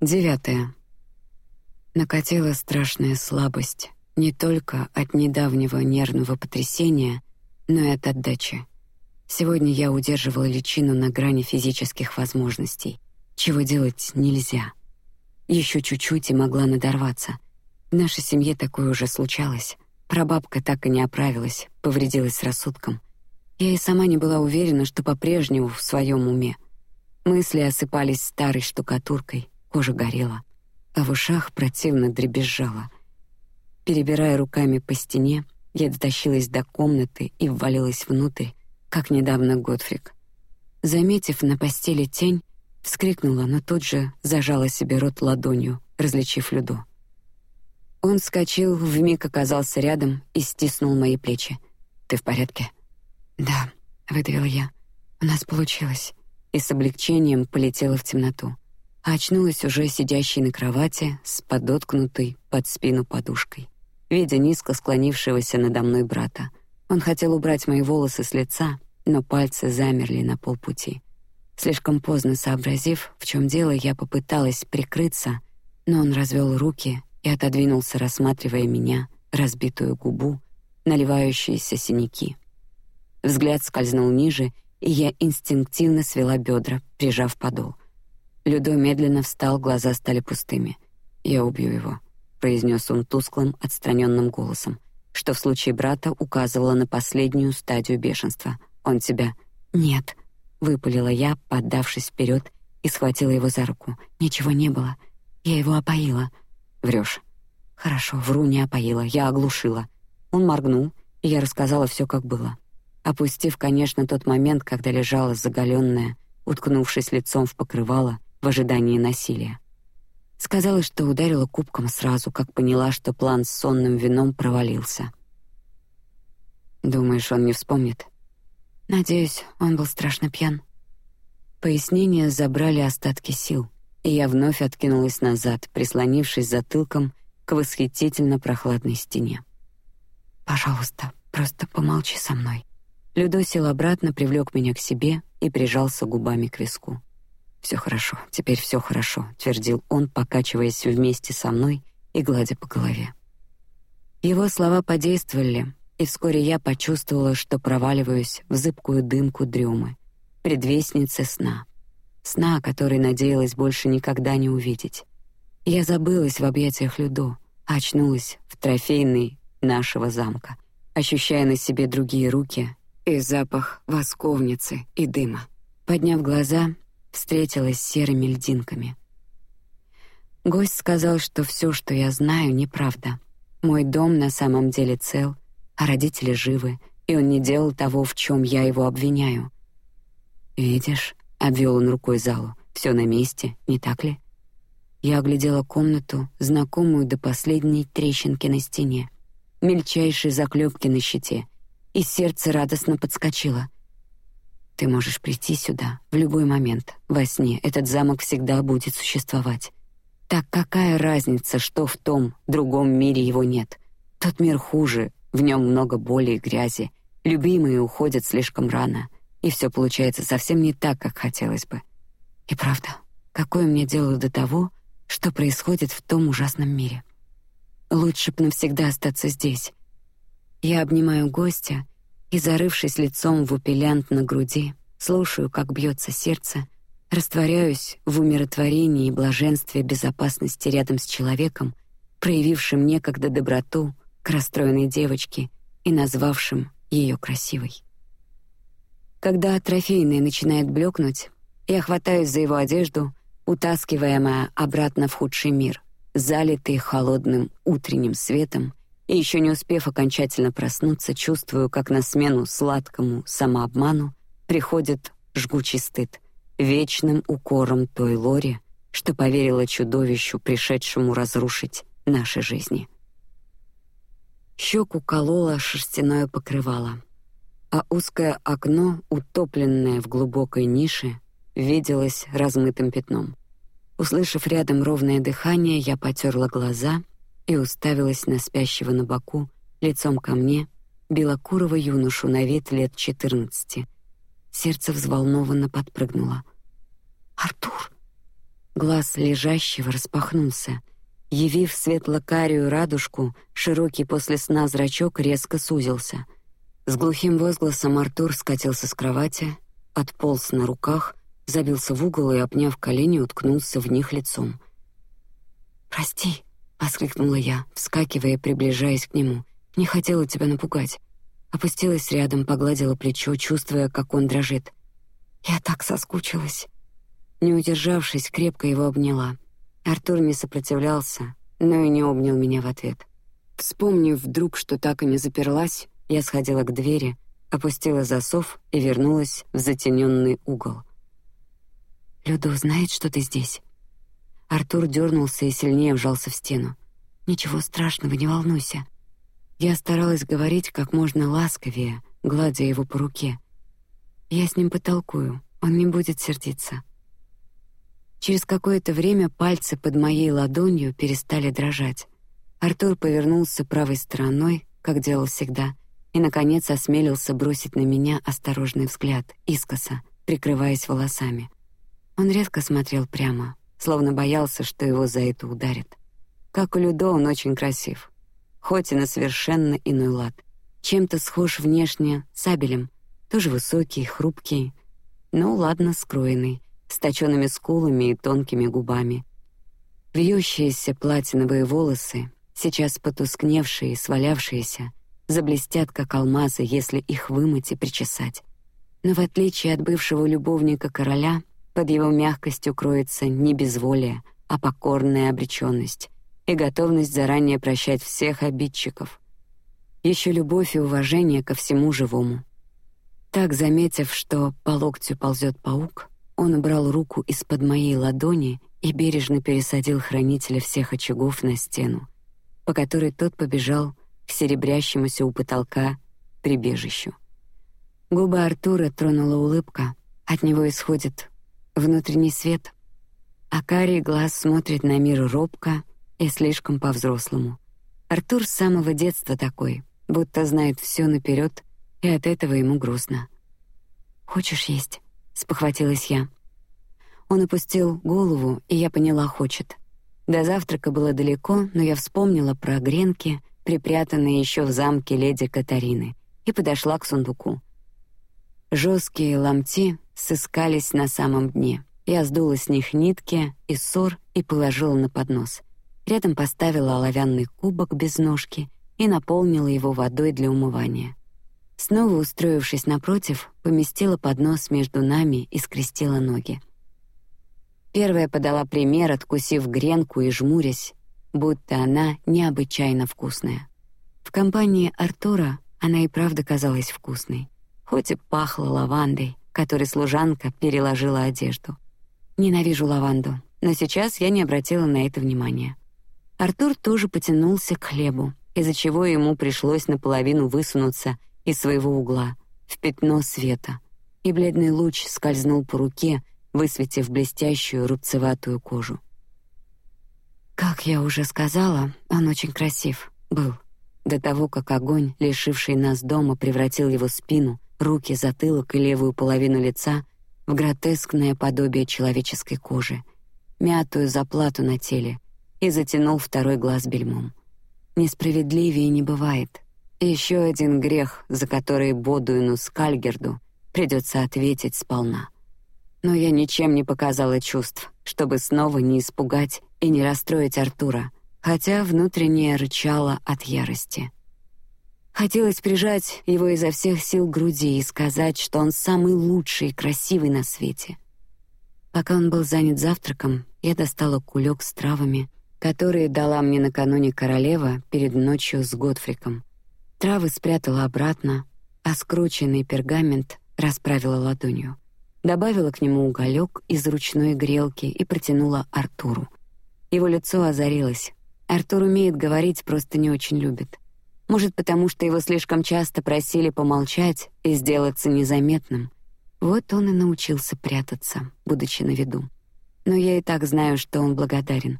Девятое. Накатила страшная слабость не только от недавнего нервного потрясения, но и от отдачи. Сегодня я удерживала личину на грани физических возможностей, чего делать нельзя. Еще чуть-чуть и могла надорваться. В нашей семье такое уже случалось. Прабабка так и не оправилась, повредилась рассудком. Я и сама не была уверена, что по-прежнему в своем уме. Мысли осыпались старой штукатуркой, кожа горела, а в ушах противно дребезжало. Перебирая руками по стене, я дотащилась до комнаты и ввалилась внутрь, как недавно Готфрик. Заметив на постели тень, вскрикнула, но тут же зажала себе рот ладонью, различив Люду. Он вскочил, вмиг оказался рядом и стиснул мои плечи. Ты в порядке? Да, выдавила я. У нас получилось и с облегчением полетела в темноту. А очнулась уже сидящей на кровати с подоткнутой под спину подушкой, видя низко склонившегося надо мной брата. Он хотел убрать мои волосы с лица, но пальцы замерли на полпути. Слишком поздно сообразив, в чем дело, я попыталась прикрыться, но он развел руки и отодвинулся, рассматривая меня, разбитую губу, наливающиеся синяки. Взгляд скользнул ниже и я инстинктивно свела бедра, прижав подол. Людо медленно встал, глаза стали пустыми. Я убью его, произнес он тусклым, отстраненным голосом, что в случае брата указывало на последнюю стадию бешенства. Он тебя нет, выпалила я, поддавшись вперед и схватила его за руку. Ничего не было, я его опоила. Врешь. Хорошо, вру, не опоила, я оглушила. Он моргнул, и я рассказала все, как было опустив, конечно, тот момент, когда лежала заголенная, уткнувшись лицом в покрывало в ожидании насилия. Сказала, что ударила кубком сразу, как поняла, что план с сонным вином провалился. Думаешь, он не вспомнит? Надеюсь, он был страшно пьян. Пояснения забрали остатки сил, и я вновь откинулась назад, прислонившись затылком к восхитительно прохладной стене. Пожалуйста, просто помолчи со мной. Людо сел обратно, привлек меня к себе и прижался губами к виску. Все хорошо, теперь все хорошо, твердил он, покачиваясь вместе со мной и гладя по голове. Его слова подействовали, и вскоре я почувствовала, что проваливаюсь в зыбкую дымку дремы, предвестницы сна, сна, который надеялась больше никогда не увидеть. Я забылась в объятиях Людо, очнулась в трофейной нашего замка, ощущая на себе другие руки и запах восковницы и дыма. Подняв глаза, встретилась с серыми льдинками. Гость сказал, что все, что я знаю, неправда. Мой дом на самом деле цел, а родители живы, и он не делал того, в чем я его обвиняю. Видишь, обвел он рукой залу, все на месте, не так ли? Я оглядела комнату, знакомую до последней трещинки на стене, мельчайшие заклепки на щите, и сердце радостно подскочило. Ты можешь прийти сюда в любой момент. Во сне этот замок всегда будет существовать. Так какая разница, что в том другом мире его нет? Тот мир хуже, в нем много боли и грязи. Любимые уходят слишком рано, и все получается совсем не так, как хотелось бы. И правда, какое мне дело до того, что происходит в том ужасном мире? Лучше б навсегда остаться здесь, я обнимаю гостя и, зарывшись лицом в упелянт на груди, слушаю, как бьется сердце, растворяюсь в умиротворении и блаженстве безопасности рядом с человеком, проявившим некогда доброту к расстроенной девочке и назвавшим ее красивой. Когда трофейный начинает блекнуть, я хватаюсь за его одежду, утаскиваемая обратно в худший мир, залитый холодным утренним светом и еще не успев окончательно проснуться, чувствую, как на смену сладкому самообману приходит жгучий стыд, вечным укором той Лори, что поверила чудовищу, пришедшему разрушить наши жизни. Щеку колола шерстяное покрывало, а узкое окно, утопленное в глубокой нише, виделось размытым пятном. Услышав рядом ровное дыхание, я потерла глаза и уставилась на спящего на боку, лицом ко мне, белокурого юношу на вид лет четырнадцати. Сердце взволнованно подпрыгнуло. Артур, Глаз лежащего распахнулся, явив светло-карию радужку, широкий после сна зрачок резко сузился. С глухим возгласом Артур скатился с кровати, отполз на руках, забился в угол и, обняв колени, уткнулся в них лицом. Прости, воскликнула я, вскакивая, приближаясь к нему. Не хотела тебя напугать. Опустилась рядом, погладила плечо, чувствуя, как он дрожит. Я так соскучилась. Не удержавшись, крепко его обняла. Артур не сопротивлялся, но и не обнял меня в ответ. Вспомнив вдруг, что так и не заперлась, я сходила к двери, опустила засов и вернулась в затененный угол. Люда узнает, что ты здесь. Артур дернулся и сильнее вжался в стену. Ничего страшного, не волнуйся. Я старалась говорить как можно ласковее, гладя его по руке. Я с ним потолкую, он не будет сердиться. Через какое-то время пальцы под моей ладонью перестали дрожать. Артур повернулся правой стороной, как делал всегда, и наконец осмелился бросить на меня осторожный взгляд, искоса, прикрываясь волосами. Он редко смотрел прямо, словно боялся, что его за это ударят. Как у Людо, он очень красив, хоть и на совершенно иной лад. Чем-то схож внешне с Абелем, тоже высокий, хрупкий, но ладно скроенный, с точёными скулами и тонкими губами. Вьющиеся платиновые волосы, сейчас потускневшие и свалявшиеся, заблестят как алмазы, если их вымыть и причесать. Но в отличие от бывшего любовника короля, под его мягкостью кроется не безволие, а покорная обреченность и готовность заранее прощать всех обидчиков. Еще любовь и уважение ко всему живому. Так заметив, что по локтю ползет паук, он убрал руку из-под моей ладони и бережно пересадил хранителя всех очагов на стену, по которой тот побежал к серебрящемуся у потолка прибежищу. Губы Артура тронула улыбка, от него исходит внутренний свет, а карий глаз смотрит на мир робко и слишком по-взрослому. Артур с самого детства такой, будто знает все наперед, и от этого ему грустно. Хочешь есть? спохватилась я. Он опустил голову, и я поняла, хочет. До завтрака было далеко, но я вспомнила про гренки, припрятанные еще в замке леди Катарины, и подошла к сундуку. Жесткие ломти сыскались на самом дне. Я сдула с них нитки и ссор и положила на поднос. Рядом поставила оловянный кубок без ножки и наполнила его водой для умывания. Снова устроившись напротив, поместила поднос между нами и скрестила ноги. Первая подала пример, откусив гренку и жмурясь, будто она необычайно вкусная. В компании Артура она и правда казалась вкусной, хоть и пахла лавандой, которой служанка переложила одежду. Ненавижу лаванду, но сейчас я не обратила на это внимания. Артур тоже потянулся к хлебу, из-за чего ему пришлось наполовину высунуться из своего угла в пятно света, и бледный луч скользнул по руке, высветив блестящую рубцеватую кожу. Как я уже сказала, он очень красив был. До того, как огонь, лишивший нас дома, превратил его спину, руки, затылок и левую половину лица в гротескное подобие человеческой кожи, мятую заплату на теле, и затянул второй глаз бельмом. Несправедливее не бывает. Еще один грех, за который Бодуину Скальгерду придется ответить сполна. Но я ничем не показала чувств, чтобы снова не испугать и не расстроить Артура, хотя внутренне рычала от ярости. Хотелось прижать его изо всех сил к груди и сказать, что он самый лучший и красивый на свете. Пока он был занят завтраком, я достала кулек с травами, которые дала мне накануне королева перед ночью с Годфриком. Травы спрятала обратно, а скрученный пергамент расправила ладонью. Добавила к нему уголек из ручной грелки и протянула Артуру. Его лицо озарилось. Артур умеет говорить, просто не очень любит. Может, потому что его слишком часто просили помолчать и сделаться незаметным. Вот он и научился прятаться, будучи на виду. Но я и так знаю, что он благодарен.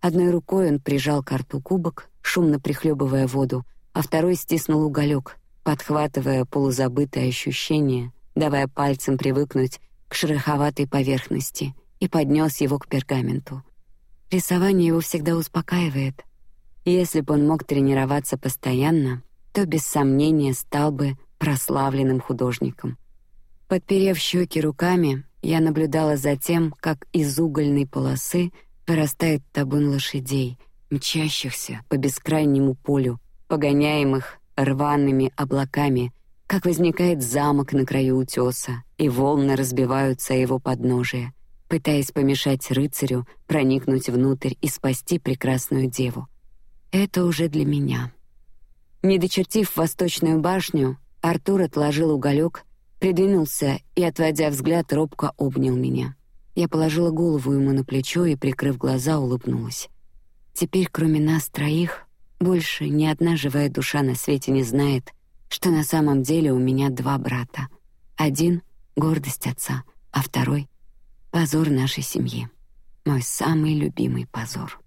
Одной рукой он прижал к рту кубок, шумно прихлебывая воду, а второй стиснул уголек, подхватывая полузабытое ощущение, давая пальцем привыкнуть к шероховатой поверхности и поднес его к пергаменту. Рисование его всегда успокаивает. Если бы он мог тренироваться постоянно, то без сомнения стал бы прославленным художником. Подперев щеки руками, я наблюдала за тем, как из угольной полосы вырастает табун лошадей, мчащихся по бескрайнему полю, погоняемых рваными облаками, как возникает замок на краю утеса, и волны разбиваются его подножие, пытаясь помешать рыцарю проникнуть внутрь и спасти прекрасную деву. Это уже для меня. Не дочертив восточную башню, Артур отложил уголек, придвинулся и, отводя взгляд, робко обнял меня. Я положила голову ему на плечо и, прикрыв глаза, улыбнулась. Теперь, кроме нас троих, больше ни одна живая душа на свете не знает, что на самом деле у меня два брата. Один — гордость отца, а второй — позор нашей семьи. Мой самый любимый позор.